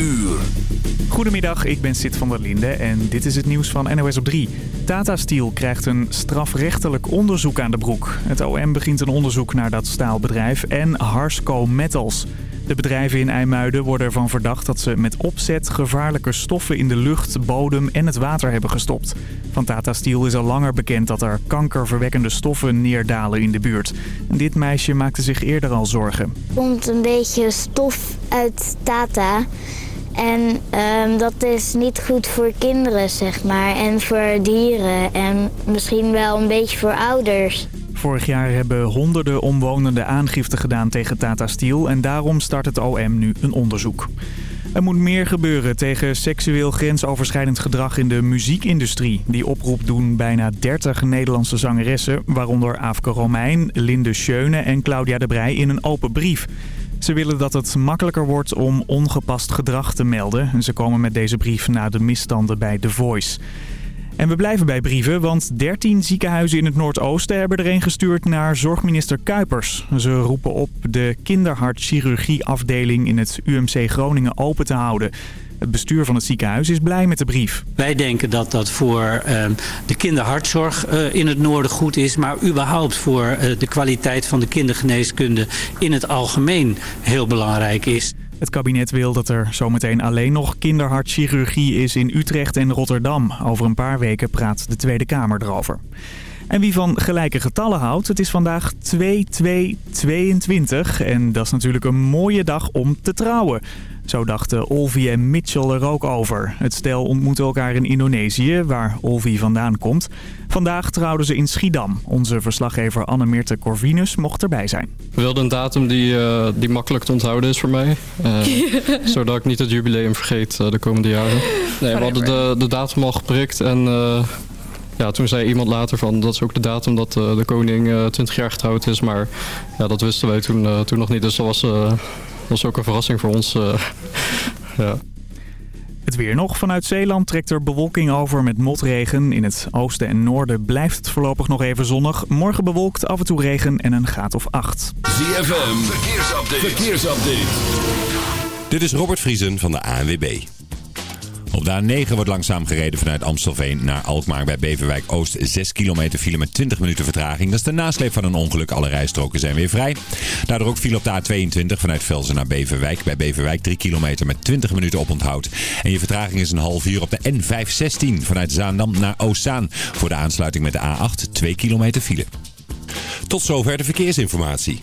uur. Goedemiddag, ik ben Sid van der Linde en dit is het nieuws van NOS op 3. Tata Steel krijgt een strafrechtelijk onderzoek aan de broek. Het OM begint een onderzoek naar dat staalbedrijf en Harsco Metals. De bedrijven in IJmuiden worden ervan verdacht dat ze met opzet gevaarlijke stoffen in de lucht, bodem en het water hebben gestopt. Van Tata Steel is al langer bekend dat er kankerverwekkende stoffen neerdalen in de buurt. Dit meisje maakte zich eerder al zorgen. Er komt een beetje stof uit Tata. En ehm, dat is niet goed voor kinderen, zeg maar. En voor dieren. En misschien wel een beetje voor ouders. Vorig jaar hebben honderden omwonenden aangifte gedaan tegen Tata Steel en daarom start het OM nu een onderzoek. Er moet meer gebeuren tegen seksueel grensoverschrijdend gedrag in de muziekindustrie. Die oproep doen bijna 30 Nederlandse zangeressen, waaronder Aafke Romein, Linde Schöne en Claudia de Brij in een open brief. Ze willen dat het makkelijker wordt om ongepast gedrag te melden. Ze komen met deze brief na de misstanden bij The Voice. En we blijven bij brieven, want 13 ziekenhuizen in het Noordoosten hebben er een gestuurd naar zorgminister Kuipers. Ze roepen op de kinderhartchirurgieafdeling in het UMC Groningen open te houden. Het bestuur van het ziekenhuis is blij met de brief. Wij denken dat dat voor uh, de kinderhartzorg uh, in het noorden goed is. Maar überhaupt voor uh, de kwaliteit van de kindergeneeskunde in het algemeen heel belangrijk is. Het kabinet wil dat er zometeen alleen nog kinderhartchirurgie is in Utrecht en Rotterdam. Over een paar weken praat de Tweede Kamer erover. En wie van gelijke getallen houdt, het is vandaag 2-2-22 en dat is natuurlijk een mooie dag om te trouwen. Zo dachten Olvi en Mitchell er ook over. Het stel ontmoette elkaar in Indonesië, waar Olvi vandaan komt. Vandaag trouwden ze in Schiedam. Onze verslaggever Anne-Meerte Corvinus mocht erbij zijn. We wilden een datum die, uh, die makkelijk te onthouden is voor mij. Uh, zodat ik niet het jubileum vergeet uh, de komende jaren. Nee, we hadden de, de datum al geprikt en... Ja, toen zei iemand later van dat is ook de datum dat uh, de koning uh, 20 jaar getrouwd is. Maar ja, dat wisten wij toen, uh, toen nog niet. Dus dat was, was ook een verrassing voor ons. ja. Het weer nog. Vanuit Zeeland trekt er bewolking over met motregen. In het oosten en noorden blijft het voorlopig nog even zonnig. Morgen bewolkt, af en toe regen en een graad of 8. ZFM, verkeersupdate. verkeersupdate. Dit is Robert Vriesen van de ANWB. Op de A9 wordt langzaam gereden vanuit Amstelveen naar Alkmaar bij Beverwijk Oost. 6 kilometer file met 20 minuten vertraging. Dat is de nasleep van een ongeluk. Alle rijstroken zijn weer vrij. Daardoor ook file op de A22 vanuit Velzen naar Beverwijk. Bij Beverwijk 3 kilometer met 20 minuten oponthoud. En je vertraging is een half uur op de N516 vanuit Zaandam naar Oostzaan. Voor de aansluiting met de A8 2 kilometer file. Tot zover de verkeersinformatie.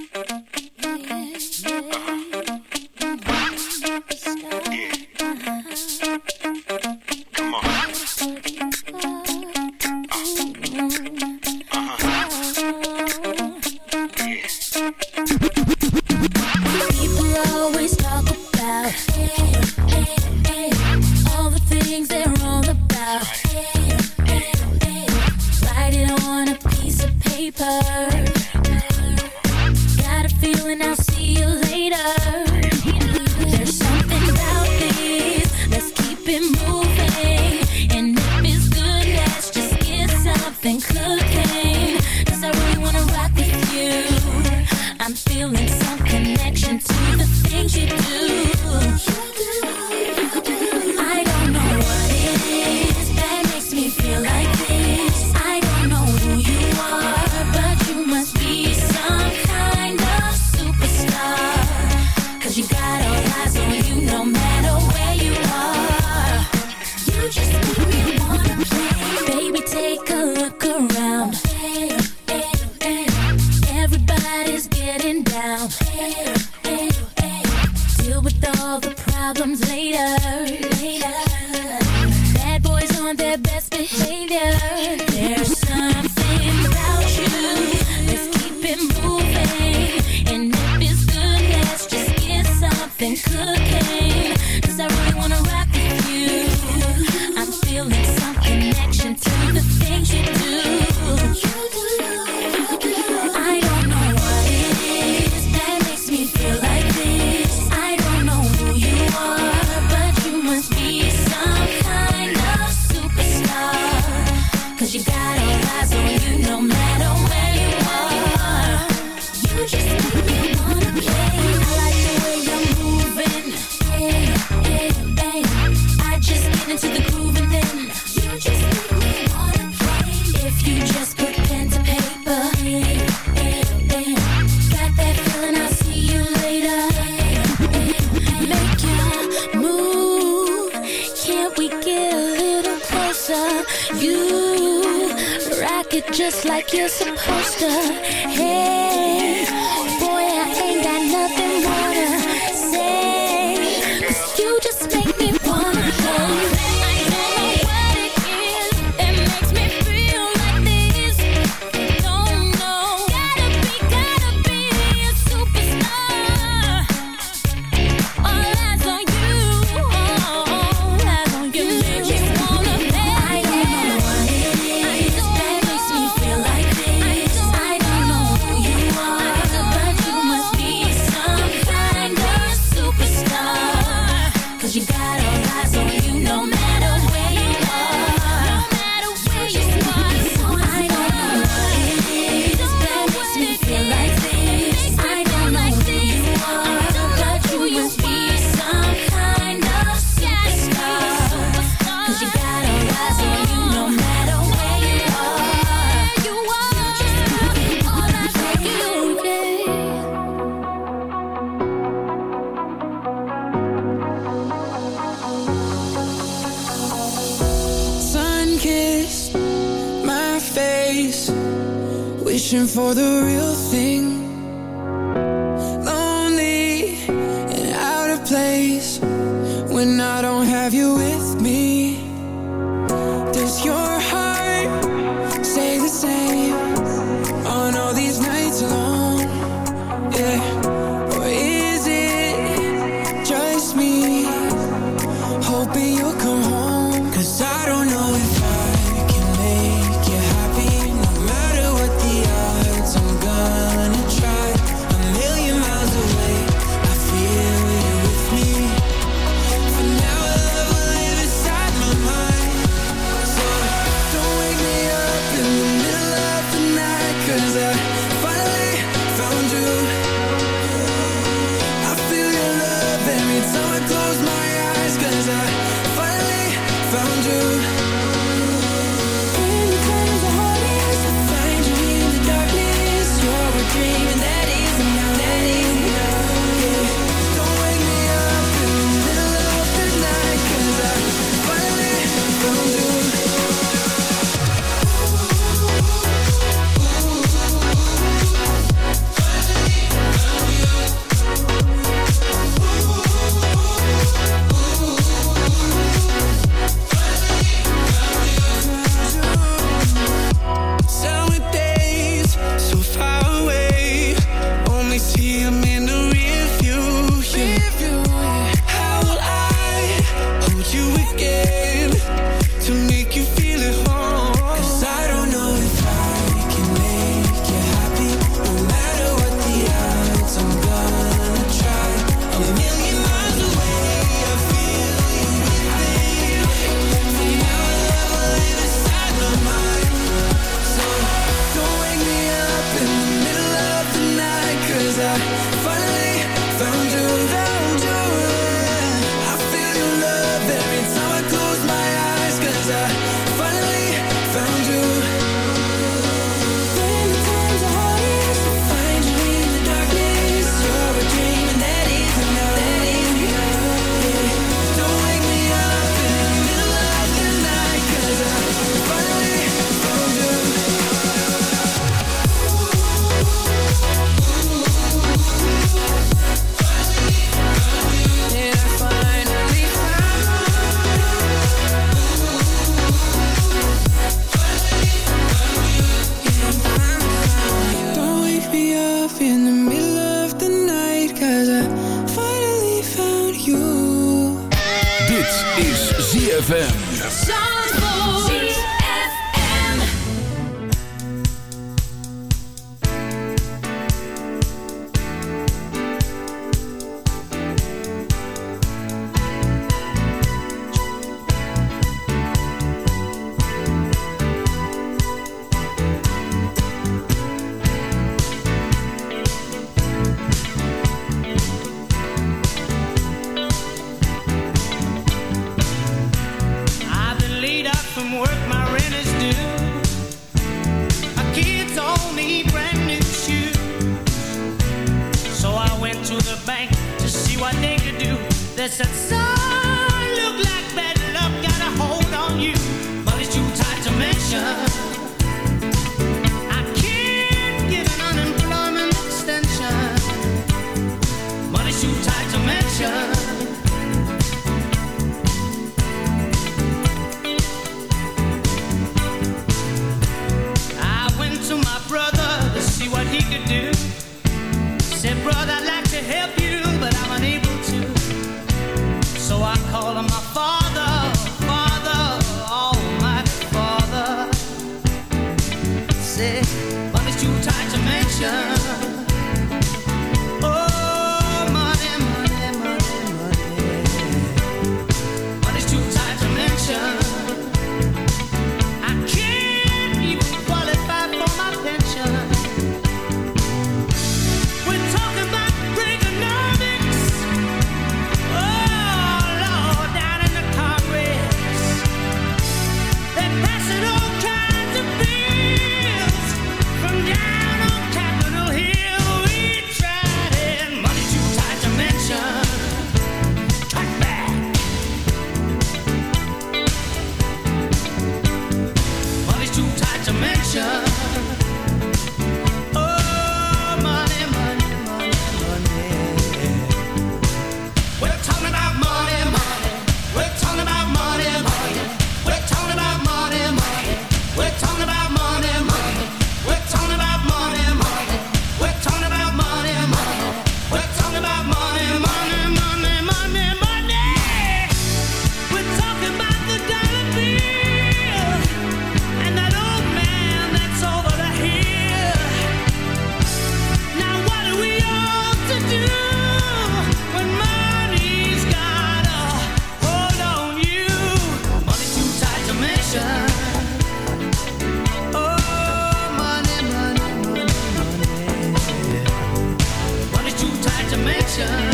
you're supposed to ocean.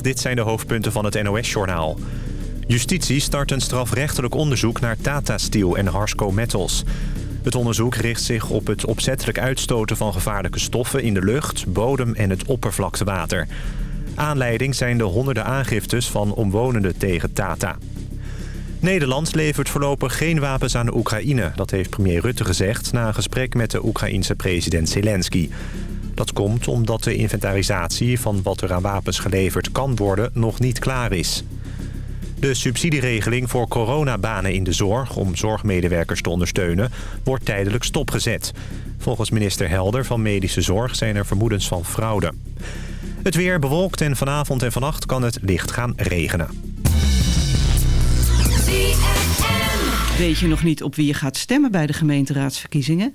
Dit zijn de hoofdpunten van het NOS-journaal. Justitie start een strafrechtelijk onderzoek naar Tata Steel en Harsco Metals. Het onderzoek richt zich op het opzettelijk uitstoten van gevaarlijke stoffen in de lucht, bodem en het oppervlaktewater. Aanleiding zijn de honderden aangiftes van omwonenden tegen Tata. Nederland levert voorlopig geen wapens aan de Oekraïne. Dat heeft premier Rutte gezegd na een gesprek met de Oekraïense president Zelensky. Dat komt omdat de inventarisatie van wat er aan wapens geleverd kan worden nog niet klaar is. De subsidieregeling voor coronabanen in de zorg om zorgmedewerkers te ondersteunen wordt tijdelijk stopgezet. Volgens minister Helder van Medische Zorg zijn er vermoedens van fraude. Het weer bewolkt en vanavond en vannacht kan het licht gaan regenen. Weet je nog niet op wie je gaat stemmen bij de gemeenteraadsverkiezingen?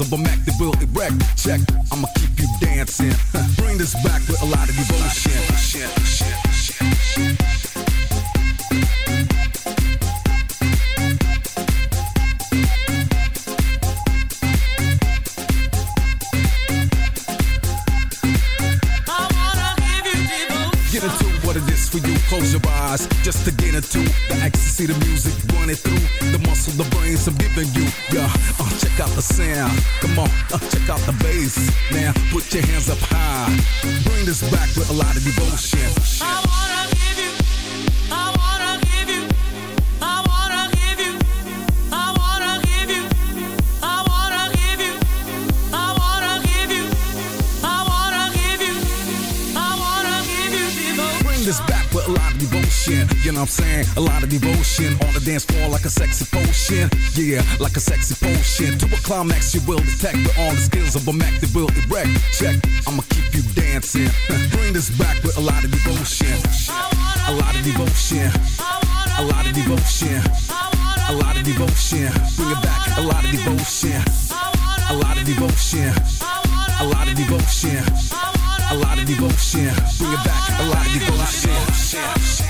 All the a lot of devotion. On the dance floor like a sexy potion. Yeah, like a sexy potion. To a climax you will detect with all the skills of a Mac that will erect. Check, I'ma keep you dancing. Bring this back with a lot of devotion. A lot of devotion. A lot of devotion. A lot of devotion. Bring it back. A lot of devotion. A lot of devotion. A lot of devotion. A lot of devotion. Bring it back. A lot of devotion.